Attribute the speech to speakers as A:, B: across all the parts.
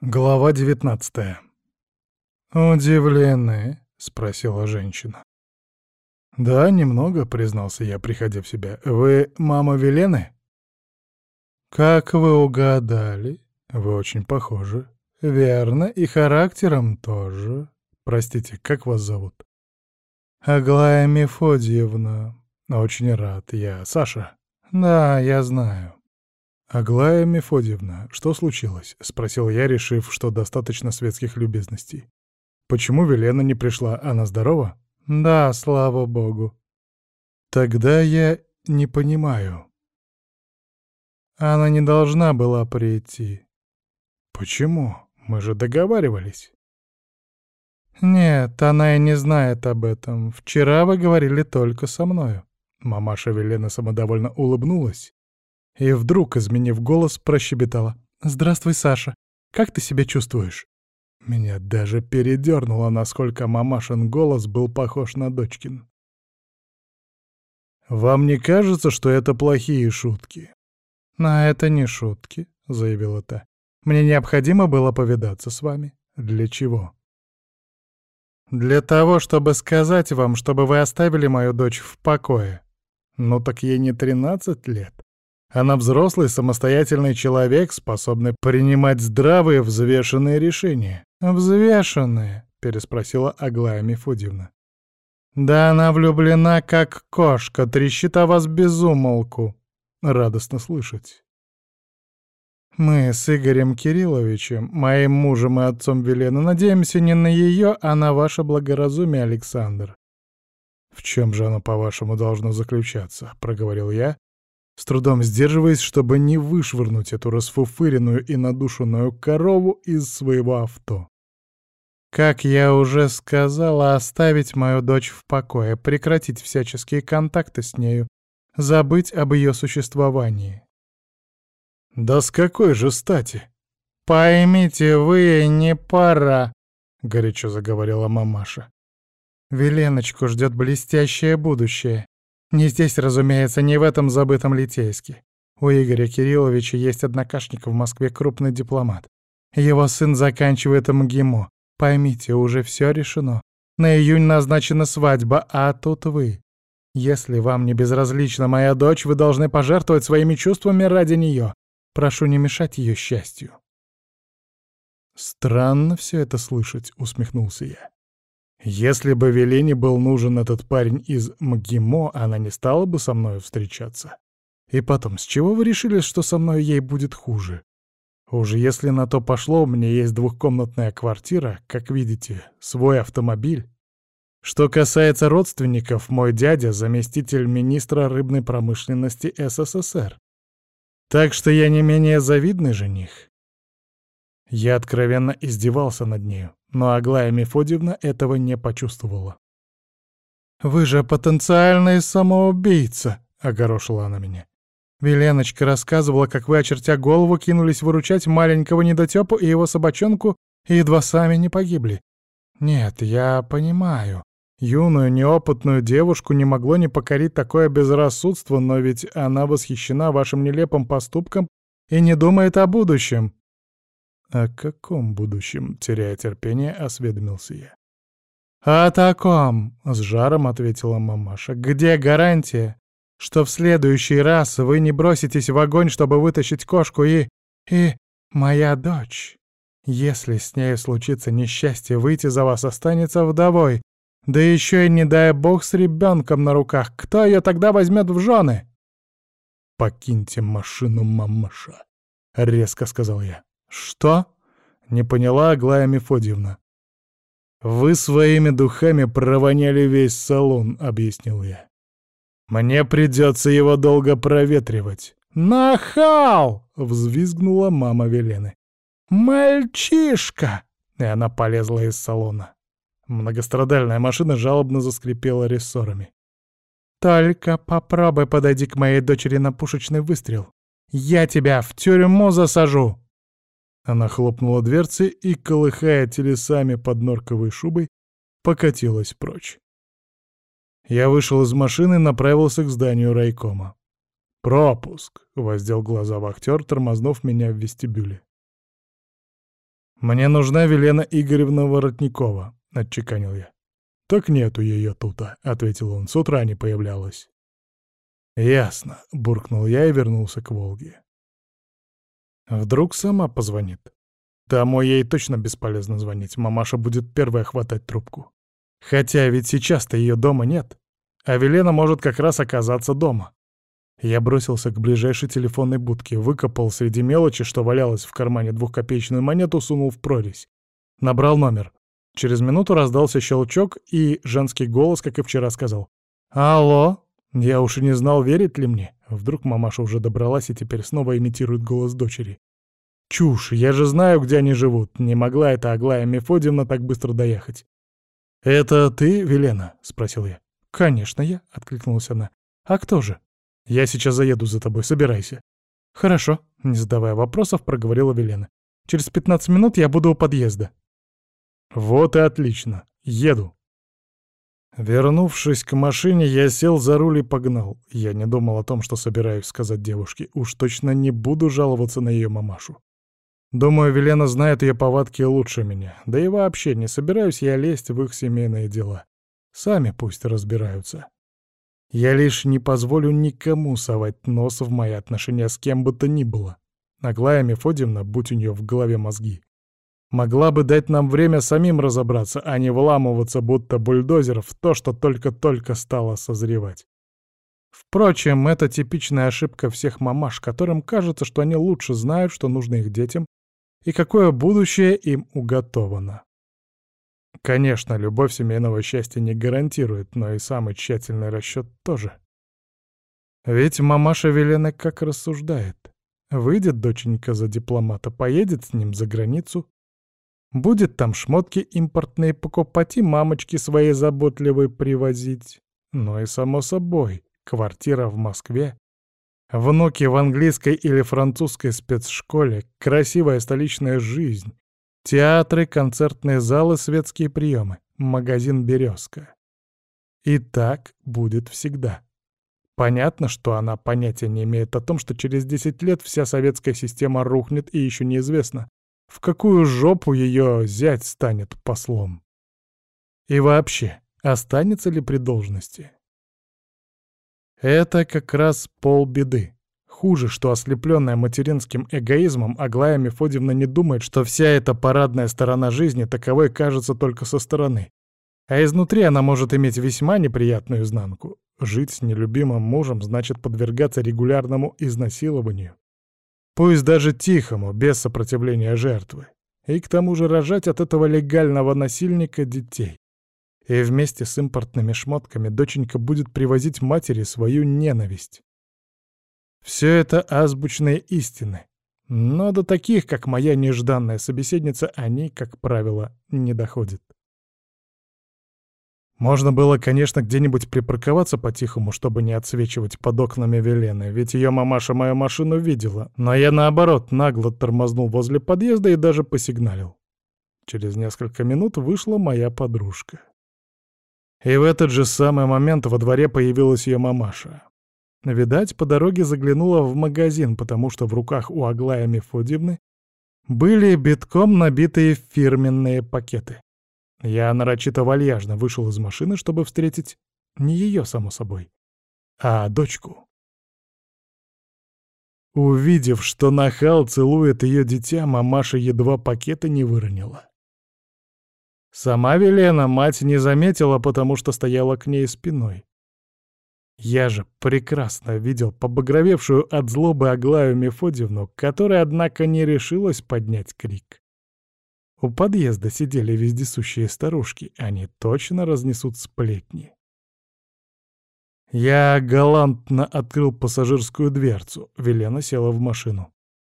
A: Глава девятнадцатая. «Удивлены?» — спросила женщина. «Да, немного», — признался я, приходя в себя. «Вы мама Велены?» «Как вы угадали? Вы очень похожи. Верно, и характером тоже. Простите, как вас зовут?» «Аглая Мефодьевна. Очень рад. Я Саша». «Да, я знаю. «Аглая Мефодьевна, что случилось?» — спросил я, решив, что достаточно светских любезностей. «Почему Велена не пришла? Она здорова?» «Да, слава богу». «Тогда я не понимаю». «Она не должна была прийти». «Почему? Мы же договаривались». «Нет, она и не знает об этом. Вчера вы говорили только со мною». Мамаша Велена самодовольно улыбнулась и вдруг, изменив голос, прощебетала. «Здравствуй, Саша. Как ты себя чувствуешь?» Меня даже передернуло, насколько мамашин голос был похож на дочкин. «Вам не кажется, что это плохие шутки?» «Но это не шутки», — заявила та. «Мне необходимо было повидаться с вами. Для чего?» «Для того, чтобы сказать вам, чтобы вы оставили мою дочь в покое. Ну так ей не тринадцать лет. Она взрослый, самостоятельный человек, способный принимать здравые, взвешенные решения. «Взвешенные?» — переспросила Аглая Мефодьевна. «Да она влюблена, как кошка, трещит о вас безумолку. Радостно слышать». «Мы с Игорем Кирилловичем, моим мужем и отцом Велены, надеемся не на ее, а на ваше благоразумие, Александр». «В чем же оно, по-вашему, должно заключаться?» — проговорил я, с трудом сдерживаясь, чтобы не вышвырнуть эту расфуфыренную и надушенную корову из своего авто. Как я уже сказала, оставить мою дочь в покое, прекратить всяческие контакты с нею, забыть об ее существовании. «Да с какой же стати?» «Поймите, вы не пара», — горячо заговорила мамаша. «Веленочку ждет блестящее будущее. Не здесь, разумеется, не в этом забытом Литейске. У Игоря Кирилловича есть однокашник в Москве, крупный дипломат. Его сын заканчивает МГИМО. Поймите, уже все решено. На июнь назначена свадьба, а тут вы. Если вам не безразлична моя дочь, вы должны пожертвовать своими чувствами ради нее. Прошу не мешать ее счастью. Странно все это слышать, усмехнулся я. Если бы Велине был нужен этот парень из МГИМО, она не стала бы со мной встречаться. И потом, с чего вы решили, что со мной ей будет хуже? Уже если на то пошло, у меня есть двухкомнатная квартира, как видите, свой автомобиль. Что касается родственников, мой дядя — заместитель министра рыбной промышленности СССР. Так что я не менее завидный жених. Я откровенно издевался над нею но Аглая Мефодьевна этого не почувствовала. «Вы же потенциальный самоубийца!» — огорошила она меня. Веленочка рассказывала, как вы, очертя голову, кинулись выручать маленького недотёпу и его собачонку, и едва сами не погибли. Нет, я понимаю. Юную, неопытную девушку не могло не покорить такое безрассудство, но ведь она восхищена вашим нелепым поступком и не думает о будущем. «О каком будущем?» — теряя терпение, осведомился я. «О таком!» — с жаром ответила мамаша. «Где гарантия, что в следующий раз вы не броситесь в огонь, чтобы вытащить кошку и... и... моя дочь? Если с ней случится несчастье, выйти за вас останется вдовой, да еще и не дай бог с ребенком на руках. Кто ее тогда возьмет в жены?» «Покиньте машину, мамаша», — резко сказал я. «Что?» — не поняла Аглая Мефодьевна. «Вы своими духами провоняли весь салон», — объяснил я. «Мне придется его долго проветривать». «Нахал!» — взвизгнула мама Велены. «Мальчишка!» — и она полезла из салона. Многострадальная машина жалобно заскрипела рессорами. «Только попробуй подойди к моей дочери на пушечный выстрел. Я тебя в тюрьму засажу!» Она хлопнула дверцы и, колыхая телесами под норковой шубой, покатилась прочь. Я вышел из машины и направился к зданию райкома. «Пропуск!» — воздел глаза вахтер, тормознув меня в вестибюле. «Мне нужна Велена Игоревна Воротникова», — отчеканил я. «Так нету ее тут», — ответил он. «С утра не появлялась». «Ясно», — буркнул я и вернулся к Волге. Вдруг сама позвонит. Домой ей точно бесполезно звонить, мамаша будет первая хватать трубку. Хотя ведь сейчас-то ее дома нет, а Велена может как раз оказаться дома. Я бросился к ближайшей телефонной будке, выкопал среди мелочи, что валялось в кармане двухкопеечную монету, сунул в прорезь. Набрал номер. Через минуту раздался щелчок, и женский голос, как и вчера, сказал. «Алло?» Я уж и не знал, верит ли мне. Вдруг мамаша уже добралась и теперь снова имитирует голос дочери. Чушь, я же знаю, где они живут. Не могла эта Аглая Мефодьевна так быстро доехать. «Это ты, Велена?» — спросил я. «Конечно я», — откликнулась она. «А кто же?» «Я сейчас заеду за тобой, собирайся». «Хорошо», — не задавая вопросов, проговорила Велена. «Через пятнадцать минут я буду у подъезда». «Вот и отлично. Еду». Вернувшись к машине, я сел за руль и погнал. Я не думал о том, что собираюсь сказать девушке. Уж точно не буду жаловаться на ее мамашу. Думаю, Велена знает ее повадки лучше меня. Да и вообще, не собираюсь я лезть в их семейные дела. Сами пусть разбираются. Я лишь не позволю никому совать нос в мои отношения с кем бы то ни было. Аглая Мефодьевна, будь у нее в голове мозги, могла бы дать нам время самим разобраться, а не вламываться, будто бульдозер, в то, что только-только стало созревать. Впрочем, это типичная ошибка всех мамаш, которым кажется, что они лучше знают, что нужно их детям, и какое будущее им уготовано. Конечно, любовь семейного счастья не гарантирует, но и самый тщательный расчет тоже. Ведь мамаша Велена как рассуждает. Выйдет доченька за дипломата, поедет с ним за границу, будет там шмотки импортные покупать и мамочки своей заботливой привозить. Ну и само собой, квартира в Москве Внуки в английской или французской спецшколе, красивая столичная жизнь, театры, концертные залы, светские приемы, магазин «Березка». И так будет всегда. Понятно, что она понятия не имеет о том, что через 10 лет вся советская система рухнет и еще неизвестно, в какую жопу ее зять станет послом. И вообще, останется ли при должности? Это как раз полбеды. Хуже, что ослепленная материнским эгоизмом, Аглая Мефодьевна не думает, что вся эта парадная сторона жизни таковой кажется только со стороны. А изнутри она может иметь весьма неприятную изнанку. Жить с нелюбимым мужем значит подвергаться регулярному изнасилованию. Пусть даже тихому, без сопротивления жертвы. И к тому же рожать от этого легального насильника детей и вместе с импортными шмотками доченька будет привозить матери свою ненависть. Все это азбучные истины, но до таких, как моя нежданная собеседница, они, как правило, не доходят. Можно было, конечно, где-нибудь припарковаться по-тихому, чтобы не отсвечивать под окнами Велены, ведь ее мамаша мою машину видела, но я, наоборот, нагло тормознул возле подъезда и даже посигналил. Через несколько минут вышла моя подружка. И в этот же самый момент во дворе появилась ее мамаша. Видать, по дороге заглянула в магазин, потому что в руках у Аглая Мефодьевны были битком набитые фирменные пакеты. Я нарочито вальяжно вышел из машины, чтобы встретить не ее, само собой, а дочку. Увидев, что нахал целует ее дитя, мамаша едва пакеты не выронила. Сама Велена мать не заметила, потому что стояла к ней спиной. Я же прекрасно видел побагровевшую от злобы Аглаю Мефодьевну, которая, однако, не решилась поднять крик. У подъезда сидели вездесущие старушки, они точно разнесут сплетни. Я галантно открыл пассажирскую дверцу, Велена села в машину.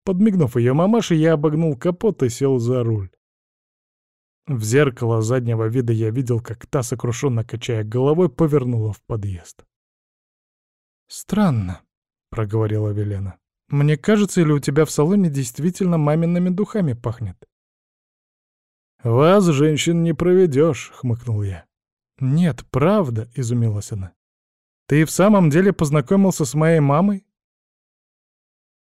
A: Подмигнув ее мамаше, я обогнул капот и сел за руль. В зеркало заднего вида я видел, как та, сокрушенно качая головой, повернула в подъезд. «Странно», — проговорила Велена. «Мне кажется, или у тебя в салоне действительно мамиными духами пахнет?» «Вас, женщин, не проведешь», — хмыкнул я. «Нет, правда», — изумилась она. «Ты в самом деле познакомился с моей мамой?»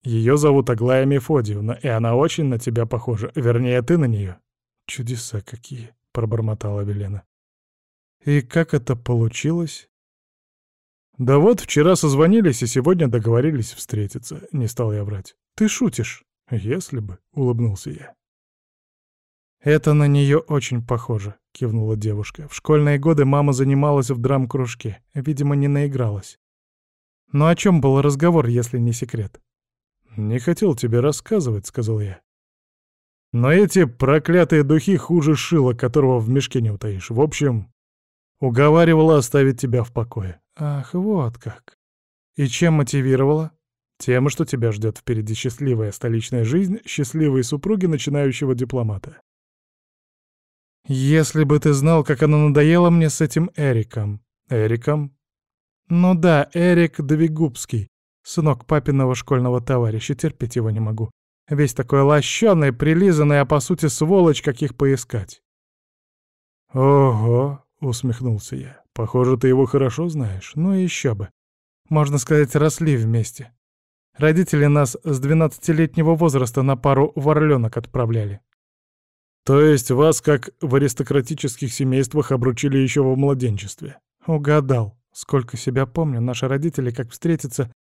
A: Ее зовут Аглая Мефодиевна, и она очень на тебя похожа. Вернее, ты на нее. Чудеса какие, пробормотала Велена. И как это получилось? Да вот, вчера созвонились и сегодня договорились встретиться. Не стал я врать. Ты шутишь? Если бы, улыбнулся я. «Это на нее очень похоже», — кивнула девушка. «В школьные годы мама занималась в драм-кружке. Видимо, не наигралась. Но о чем был разговор, если не секрет?» «Не хотел тебе рассказывать», — сказал я. «Но эти проклятые духи хуже шила, которого в мешке не утаишь. В общем, уговаривала оставить тебя в покое». «Ах, вот как. И чем мотивировала?» «Тем, что тебя ждет впереди счастливая столичная жизнь счастливой супруги начинающего дипломата». «Если бы ты знал, как она надоела мне с этим Эриком». «Эриком?» «Ну да, Эрик Довигубский, сынок папиного школьного товарища, терпеть его не могу. Весь такой лощеный, прилизанный, а по сути сволочь, каких поискать». «Ого!» — усмехнулся я. «Похоже, ты его хорошо знаешь. Ну и еще бы. Можно сказать, росли вместе. Родители нас с двенадцатилетнего возраста на пару ворленок отправляли. То есть вас, как в аристократических семействах, обручили еще во младенчестве? Угадал. Сколько себя помню, наши родители, как встретятся,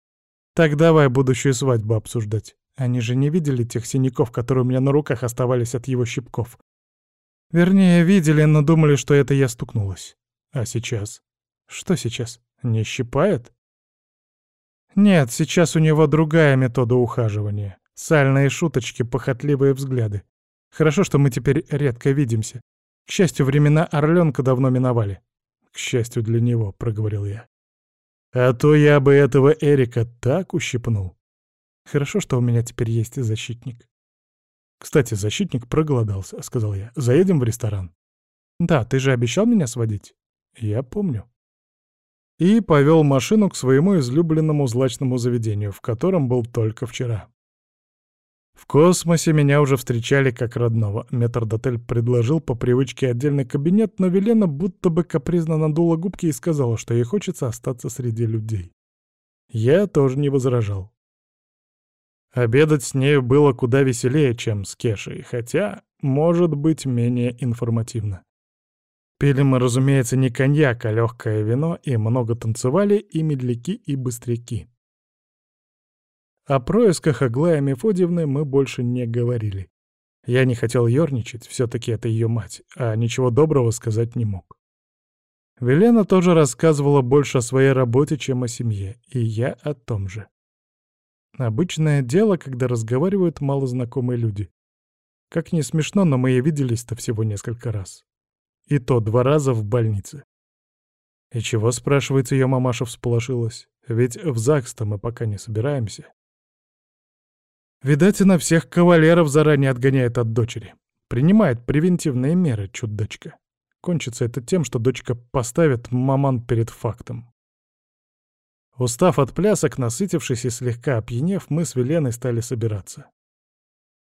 A: так давай будущую свадьбу обсуждать. Они же не видели тех синяков, которые у меня на руках оставались от его щипков. Вернее, видели, но думали, что это я стукнулась. А сейчас? Что сейчас? Не щипает? Нет, сейчас у него другая метода ухаживания. Сальные шуточки, похотливые взгляды. Хорошо, что мы теперь редко видимся. К счастью, времена Орленка давно миновали. К счастью для него, проговорил я. А то я бы этого Эрика так ущипнул. Хорошо, что у меня теперь есть защитник. Кстати, защитник проголодался, сказал я. Заедем в ресторан. Да, ты же обещал меня сводить. Я помню. И повел машину к своему излюбленному злачному заведению, в котором был только вчера. В космосе меня уже встречали как родного. Метрдотель предложил по привычке отдельный кабинет, но Велена будто бы капризно надула губки и сказала, что ей хочется остаться среди людей. Я тоже не возражал. Обедать с нею было куда веселее, чем с Кешей, хотя, может быть, менее информативно. Пили мы, разумеется, не коньяк, а легкое вино, и много танцевали и медляки, и быстряки. О происках Аглая Мефодьевны мы больше не говорили. Я не хотел ерничать, все-таки это ее мать, а ничего доброго сказать не мог. Велена тоже рассказывала больше о своей работе, чем о семье, и я о том же. Обычное дело, когда разговаривают малознакомые люди. Как не смешно, но мы и виделись-то всего несколько раз. И то два раза в больнице. И чего, спрашивается, ее мамаша всполошилась? Ведь в ЗАГС-то мы пока не собираемся. Видать, она всех кавалеров заранее отгоняет от дочери. Принимает превентивные меры, чудачка. Кончится это тем, что дочка поставит маман перед фактом. Устав от плясок, насытившись и слегка опьянев, мы с Веленой стали собираться.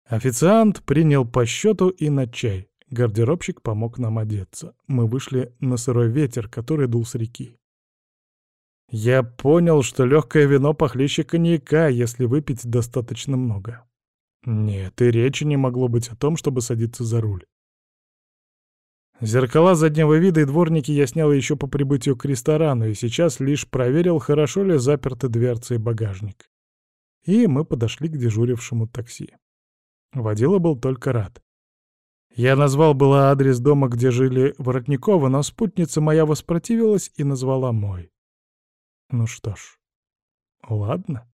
A: Официант принял по счету и на чай. Гардеробщик помог нам одеться. Мы вышли на сырой ветер, который дул с реки. Я понял, что легкое вино похлеще коньяка, если выпить достаточно много. Нет, и речи не могло быть о том, чтобы садиться за руль. Зеркала заднего вида и дворники я снял еще по прибытию к ресторану, и сейчас лишь проверил, хорошо ли заперты дверцы и багажник. И мы подошли к дежурившему такси. Водила был только рад. Я назвал было адрес дома, где жили Воротниковы, но спутница моя воспротивилась и назвала мой. Ну что ж, ладно.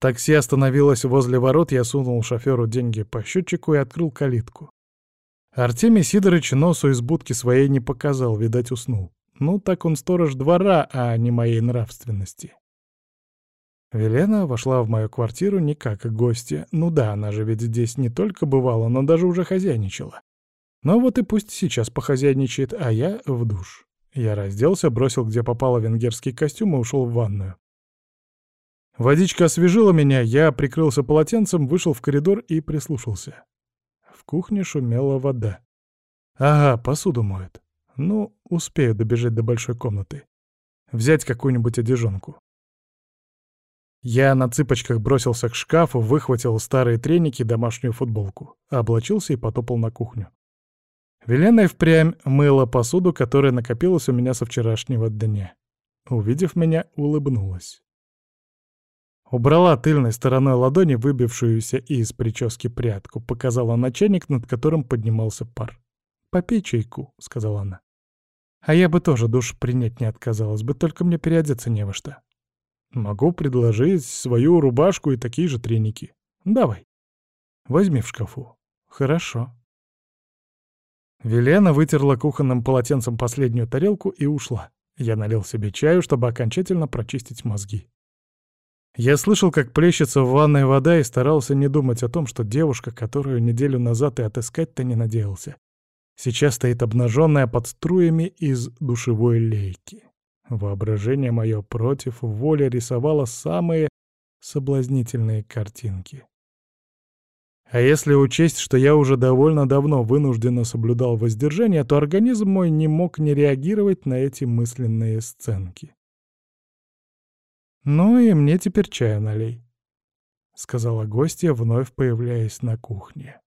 A: Такси остановилось возле ворот, я сунул шоферу деньги по счетчику и открыл калитку. Артемий Сидорович носу из будки своей не показал, видать, уснул. Ну, так он сторож двора, а не моей нравственности. Велена вошла в мою квартиру не как гостья. Ну да, она же ведь здесь не только бывала, но даже уже хозяйничала. Но вот и пусть сейчас похозяйничает, а я в душ. Я разделся, бросил где попало венгерский костюм и ушел в ванную. Водичка освежила меня, я прикрылся полотенцем, вышел в коридор и прислушался. В кухне шумела вода. Ага, посуду моет. Ну, успею добежать до большой комнаты. Взять какую-нибудь одежонку. Я на цыпочках бросился к шкафу, выхватил старые треники и домашнюю футболку, облачился и потопал на кухню. Велена и впрямь мыла посуду, которая накопилась у меня со вчерашнего дня. Увидев меня, улыбнулась. Убрала тыльной стороной ладони выбившуюся из прически прядку, показала начальник, над которым поднимался пар. «Попей чайку», — сказала она. «А я бы тоже душ принять не отказалась бы, только мне переодеться не во что». «Могу предложить свою рубашку и такие же треники. Давай. Возьми в шкафу». «Хорошо». Велена вытерла кухонным полотенцем последнюю тарелку и ушла. Я налил себе чаю, чтобы окончательно прочистить мозги. Я слышал, как плещется в ванной вода и старался не думать о том, что девушка, которую неделю назад и отыскать-то не надеялся, сейчас стоит обнаженная под струями из душевой лейки. Воображение мое против воли рисовало самые соблазнительные картинки. А если учесть, что я уже довольно давно вынужденно соблюдал воздержание, то организм мой не мог не реагировать на эти мысленные сценки. «Ну и мне теперь чаю налей», — сказала гостья, вновь появляясь на кухне.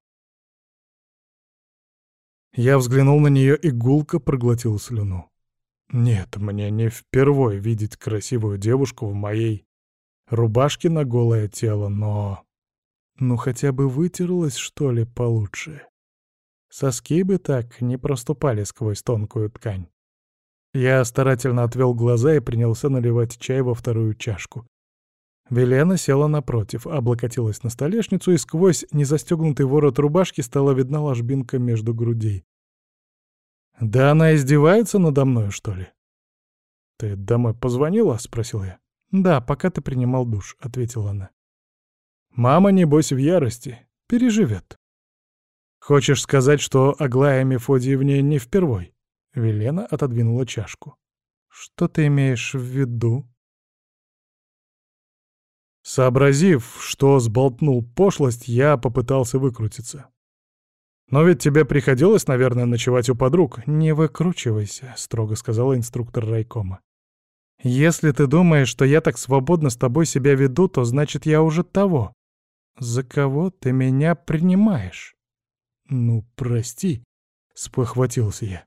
A: Я взглянул на нее и гулко проглотил слюну. Нет, мне не впервой видеть красивую девушку в моей рубашке на голое тело, но... Ну хотя бы вытерлась, что ли, получше. Соски бы так не проступали сквозь тонкую ткань. Я старательно отвел глаза и принялся наливать чай во вторую чашку. Велена села напротив, облокотилась на столешницу, и сквозь незастегнутый ворот рубашки стала видна ложбинка между грудей. «Да она издевается надо мной, что ли?» «Ты домой позвонила?» — спросил я. «Да, пока ты принимал душ», — ответила она. «Мама, небось, в ярости. Переживет». «Хочешь сказать, что Аглая Мефодиевне не впервой?» Велена отодвинула чашку. «Что ты имеешь в виду?» Сообразив, что сболтнул пошлость, я попытался выкрутиться. «Но ведь тебе приходилось, наверное, ночевать у подруг». «Не выкручивайся», — строго сказала инструктор райкома. «Если ты думаешь, что я так свободно с тобой себя веду, то значит, я уже того. За кого ты меня принимаешь?» «Ну, прости», — спохватился я.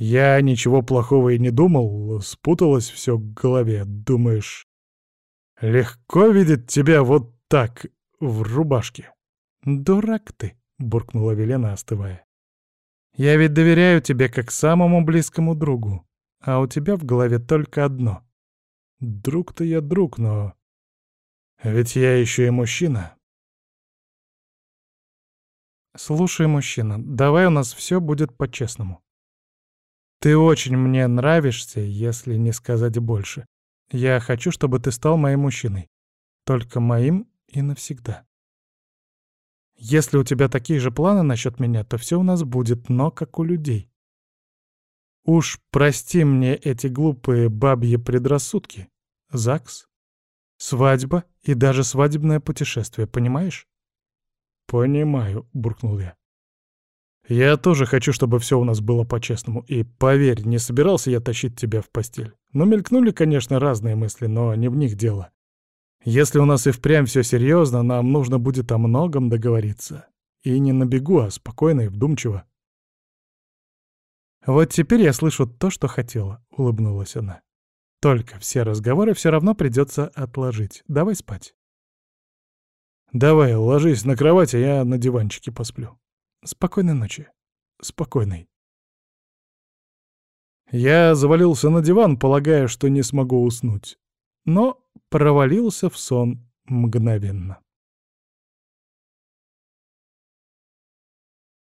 A: Я ничего плохого и не думал, спуталось все в голове. Думаешь, легко видеть тебя вот так, в рубашке? Дурак ты, буркнула Велена, остывая. Я ведь доверяю тебе как самому близкому другу, а у тебя в голове только одно. Друг-то я друг, но... Ведь я еще и мужчина. Слушай, мужчина, давай у нас все будет по-честному. Ты очень мне нравишься, если не сказать больше. Я хочу, чтобы ты стал моим мужчиной. Только моим и навсегда. Если у тебя такие же планы насчет меня, то все у нас будет, но как у людей. Уж прости мне эти глупые бабьи предрассудки. ЗАГС, свадьба и даже свадебное путешествие, понимаешь? «Понимаю», — буркнул я. Я тоже хочу, чтобы все у нас было по-честному. И поверь, не собирался я тащить тебя в постель. Ну, мелькнули, конечно, разные мысли, но не в них дело. Если у нас и впрямь все серьезно, нам нужно будет о многом договориться. И не на бегу, а спокойно и вдумчиво. «Вот теперь я слышу то, что хотела», — улыбнулась она. «Только все разговоры все равно придется отложить. Давай спать». «Давай, ложись на кровать, а я на диванчике посплю». Спокойной ночи. Спокойной. Я завалился на диван, полагая, что не смогу уснуть. Но провалился в сон мгновенно.